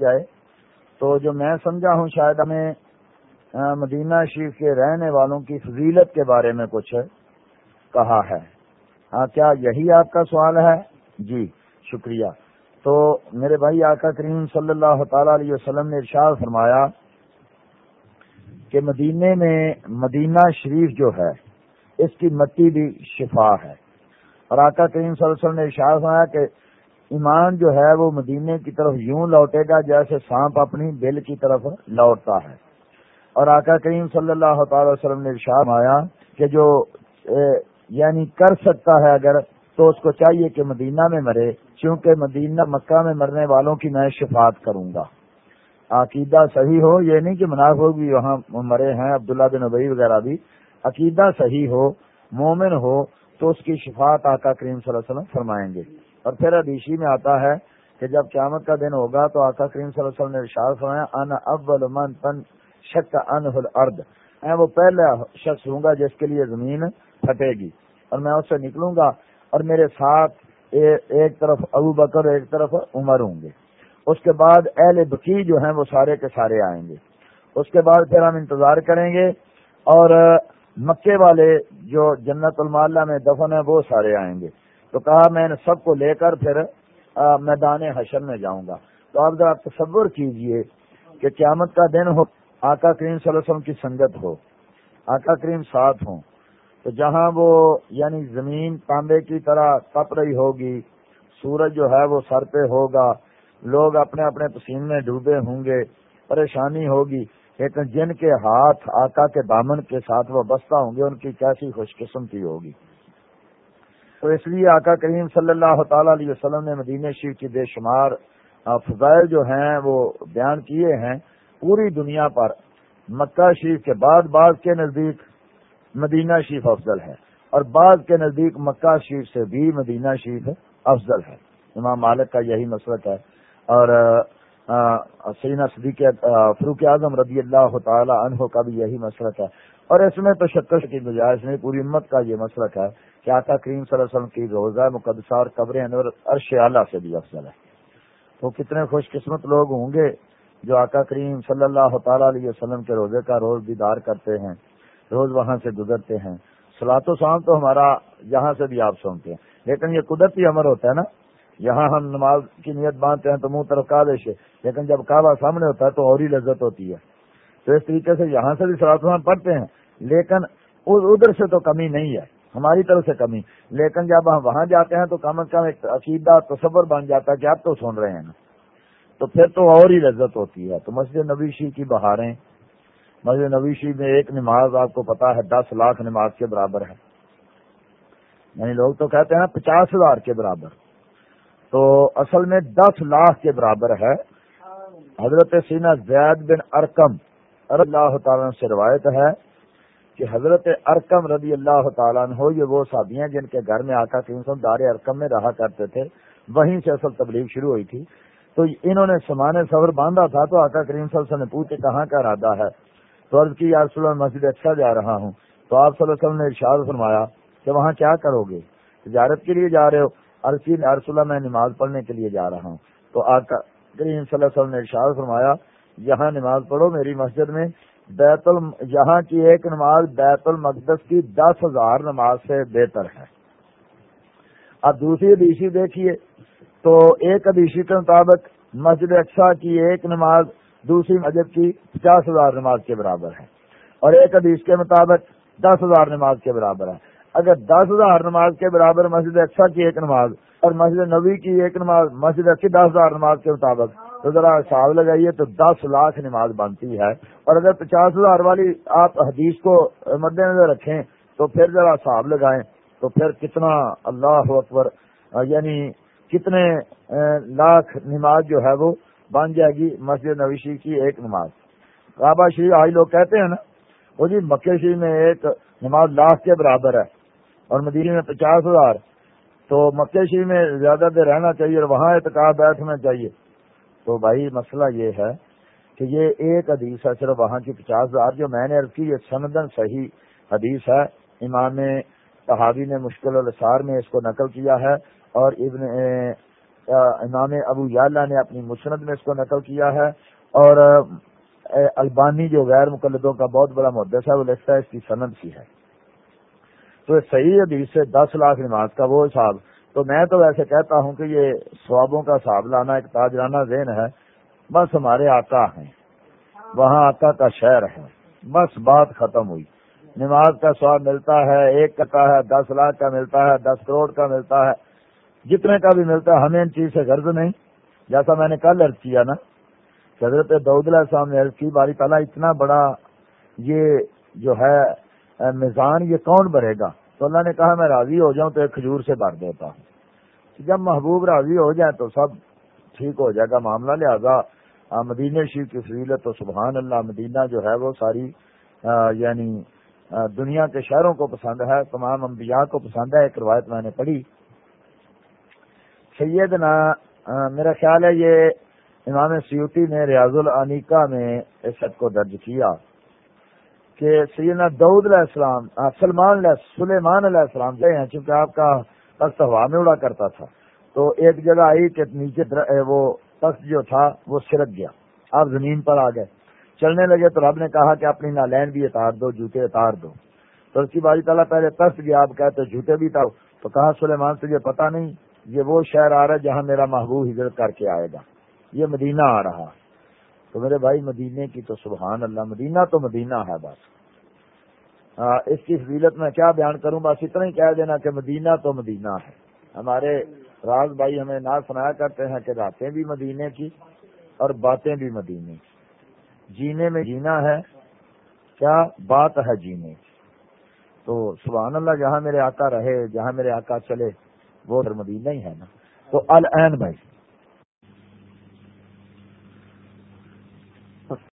جائے۔ تو جو میں سمجھا ہوں شاید ہمیں مدینہ شریف کے رہنے والوں کی فضیلت کے بارے میں کچھ کہا ہے۔ ہاں کیا یہی آپ کا سوال ہے؟ جی شکریہ۔ تو میرے بھائی آقا کریم صلی اللہ تعالی علیہ وسلم نے ارشاد فرمایا کہ مدینے میں مدینہ شریف جو ہے، اس کی مٹی بھی شفا ہے۔ اور آقا کریم صلی اللہ علیہ وسلم نے ارشاد فرمایا کہ ایمان جو ہے وہ مدینے کی طرف یوں لوٹے گا جیسے سانپ اپنی دل کی طرف لوٹتا ہے۔ اور آقا کریم صلی اللہ تعالی وسلم نے ارشاد فرمایا کہ جو یعنی کر سکتا ہے اگر تو اس کو چاہیے کہ مدینہ میں مرے، چونکہ مدینہ، مکہ میں مرنے والوں کی میں شفاعت کروں گا۔ عقیدہ صحیح ہو، یہ نہیں کہ منافع بھی وہاں مرے ہیں، عبداللہ بن ابئی وغیرہ بھی۔ عقیدہ صحیح ہو، مومن ہو تو اس کی شفاعت آقا کریم صلی اللہ علیہ وسلم فرمائیں گے۔ اور پھر ادیشی میں آتا ہے کہ جب قیامت کا دن ہوگا تو آقا کریم صلی اللہ علیہ وسلم نے ارشاد فرمایا ان اول من تن شک ان الارض. میں وہ پہلا شخص ہوں گا جس کے لیے زمین پھٹے گی۔ اور میں اس سے نکلوں گا اور میرے ساتھ ایک طرف ابو بکر اور ایک طرف عمر ہوں گے۔ اس کے بعد اہل بکی جو ہیں وہ سارے کے سارے آئیں گے۔ اس کے بعد پھر ہم انتظار کریں گے اور مکے والے جو جنت المالہ میں دفن ہے وہ سارے آئیں گے۔ تو کہا میں نے سب کو لے کر پھر میدان حشر میں جاؤں گا۔ تو آپ ذرا تصور کیجیے کہ قیامت کا دن ہو، آقا کریم صلی اللہ علیہ وسلم کی سنگت ہو، آقا کریم ساتھ ہوں۔ تو جہاں وہ یعنی زمین تانبے کی طرح تپ رہی ہوگی، سورج جو ہے وہ سر پہ ہوگا، لوگ اپنے اپنے پسینے میں ڈوبے ہوں گے، پریشانی ہوگی، لیکن جن کے ہاتھ آقا کے دامن کے ساتھ وہ بستہ ہوں گے، ان کی کیسی خوش قسمتی ہوگی۔ تو اس لیے آقا کریم صلی اللہ تعالی علیہ وسلم نے مدینہ شریف کی بے شمار فضائل جو ہیں وہ بیان کیے ہیں پوری دنیا پر۔ مکہ شریف کے بعد بعض کے نزدیک مدینہ شریف افضل ہے اور بعض کے نزدیک مکہ شریف سے بھی مدینہ شریف افضل ہے۔ امام مالک کا یہی مسلک ہے۔ اور سینا صدیق فروق اعظم رضی اللہ تعالی عنہ کا بھی یہی مسلک ہے۔ اور اس میں تو شکر کی گزارش نہیں، پوری امت کا یہ مسلک ہے۔ کہ آقا کریم صلی اللہ علیہ وسلم کی روزہ، مقدسہ اور قبریں عرش اعلیٰ سے بھی افضل ہے۔ تو کتنے خوش قسمت لوگ ہوں گے جو آقا کریم صلی اللہ تعالی علیہ وسلم کے روزے کا روز دیدار کرتے ہیں، روز وہاں سے گزرتے ہیں۔ سلاط و شام تو ہمارا یہاں سے بھی آپ سنتے ہیں۔ لیکن یہ قدرتی امر ہوتا ہے نا، یہاں ہم نماز کی نیت باندھتے ہیں تو منہ طرف کابش ہے، لیکن جب کعبہ سامنے ہوتا ہے تو اور ہی لذت ہوتی ہے۔ تو اس طریقے سے یہاں سے بھی سلاط و پڑھتے ہیں، لیکن ادھر سے تو کمی نہیں ہے۔ ہماری طرف سے کمی۔ لیکن جب ہم وہاں جاتے ہیں تو کم از کم ایک عقیدہ تصور بن جاتا ہے کہ آپ تو سن رہے ہیں نا۔ تو پھر تو اور ہی لذت ہوتی ہے۔ تو مسجد نبی شی کی بہاریں۔ مسجد نبی شی میں ایک نماز آپ کو پتا ہے، دس لاکھ نماز کے برابر ہے۔ یعنی لوگ تو کہتے ہیں پچاس ہزار کے برابر۔ تو اصل میں دس لاکھ کے برابر ہے۔ حضرت سینا زید بن ارکم اللہ تعالیٰ سے روایت ہے۔ کہ حضرت ارکم رضی اللہ تعالیٰ ہو یہ وہ صحابی ہیں جن کے گھر میں آقا کریم صلی دار ارکم میں رہا کرتے تھے، وہیں سے اصل تبلیغ شروع ہوئی تھی۔ تو انہوں نے سمان سفر باندھا تھا تو آقا کریم صلی اللہ علیہ وسلم نے پوچھے کہاں کا ارادہ ہے؟ تو عرض کی یارس اللہ، مسجد اچھا جا رہا ہوں۔ تو آپ صلی اللہ علیہ وسلم نے ارشاد فرمایا کہ وہاں کیا کرو گے؟ تجارت کے لیے جا رہے ہو؟ عرصی عرص اللہ، میں نماز پڑھنے کے لیے جا رہا ہوں۔ تو آقا کریم صلی اللہ علیہ وسلم نے ارشاد فرمایا، یہاں نماز پڑھو میری مسجد میں بیت ال یہاں کی ایک نماز بیت المقدس کی دس ہزار نماز سے بہتر ہے۔ اب دوسری ادیشی دیکھیے تو ایک ادیشی کے مطابق مسجد اقسا کی ایک نماز دوسری مسجد کی پچاس ہزار نماز کے برابر ہے۔ اور ایک حدیث کے مطابق دس ہزار نماز کے برابر ہے۔ اگر دس ہزار نماز کے برابر مسجد اقسا کی ایک نماز اور مسجد نبی کی ایک نماز مسجد اچھی دس ہزار نماز کے مطابق تو ذرا حساب لگائیے تو دس لاکھ نماز بنتی ہے۔ اور اگر پچاس ہزار والی آپ حدیث کو مد نظر رکھیں تو پھر ذرا حساب لگائیں تو پھر کتنا اللہ اکبر یعنی کتنے لاکھ نماز جو ہے وہ بن جائے گی مسجد نویشی کی ایک نماز۔ کعبہ شریف آج لوگ کہتے ہیں نا، وہ جی مکے شریف میں ایک نماز لاکھ کے برابر ہے اور مدینے میں پچاس ہزار۔ تو مکے شریف میں زیادہ دیر رہنا چاہیے اور وہاں اعتکاب بیٹھنا چاہیے۔ تو بھائی مسئلہ یہ ہے کہ یہ ایک حدیث ہے، صرف وہاں کی پچاس ہزار جو میں نے کی، یہ سندن صحیح حدیث ہے۔ امام صحابی نے مشکل السار میں اس کو نقل کیا ہے اور ابن امام ابو یالہ نے اپنی مسند میں اس کو نقل کیا ہے۔ اور البانی جو غیر مقلدوں کا بہت بڑا محدث ہے، وہ لکھتا ہے اس کی صنعت سی ہے۔ تو صحیح حدیث سے دس لاکھ نماز کا وہ حساب تو میں تو ویسے کہتا ہوں کہ یہ سوابوں کا حساب لانا ایک تاجرانہ ذہن ہے۔ بس ہمارے آقا ہیں۔ وہاں آقا کا شہر ہے۔ بس بات ختم ہوئی۔ نماز کا سواب ملتا ہے، ایک کا ہے، دس لاکھ کا ملتا ہے، دس کروڑ کا ملتا ہے۔ جتنے کا بھی ملتا ہے، ہمیں ان چیز سے غرض نہیں۔ جیسا میں نے کل عرض کیا نا حضرت دعود علیہ السلام نے عرض کی، باری تعالیٰ اتنا بڑا یہ جو ہے، میزان یہ کون بھرے گا؟ تو اللہ نے کہا، میں راضی ہو جاؤں تو ایک کھجور سے بھر دیتا ہوں۔ جب محبوب راضی ہو جائے تو سب ٹھیک ہو جائے گا، معاملہ لہذا مدینہ شریف کی فضیلت تو سبحان اللہ، مدینہ جو ہے وہ ساری یعنی دنیا کے شہروں کو پسند ہے، تمام انبیاء کو پسند ہے، ایک روایت میں نے پڑھی۔ سیدنا میرا خیال ہے یہ امام سیوتی نے ریاض العنیقہ میں اس حد کو درج کیا کہ سیدنا دعود علیہ السلام سلمان علیہ، سلیمان علیہ السلام گئے ہیں، چونکہ آپ کا تخت ہوا میں اڑا کرتا تھا۔ تو ایک جگہ آئی کہ نیچے وہ تخت جو تھا وہ سرک گیا۔ آپ زمین پر آ گئے۔ چلنے لگے تو رب نے کہا کہ اپنی نالین بھی اتار دو، جوتے اتار دو۔ تو اس کی باری تعالیٰ پہلے تخت گیا، آپ کہتے جوتے بھی اتارو۔ تو کہا سلیمان سے یہ پتا نہیں یہ وہ شہر آ رہا ہے جہاں میرا محبوب ہجرت کر کے آئے گا۔ یہ مدینہ آ رہا۔ تو میرے بھائی، مدینے کی تو سبحان اللہ، مدینہ تو مدینہ ہے بس۔ اس کی فضیلت میں کیا بیان کروں؟ بس اتنا ہی کہہ دینا کہ مدینہ تو مدینہ ہے۔ ہمارے راز بھائی ہمیں نہ سنایا کرتے ہیں کہ راتیں بھی مدینے کی اور باتیں بھی مدینے کی۔ جینے میں جینا ہے، کیا بات ہے جینے کی؟ تو سبحان اللہ، جہاں میرے آقا رہے، جہاں میرے آقا چلے، وہ مدینہ ہی ہے نا۔ تو العین بھائی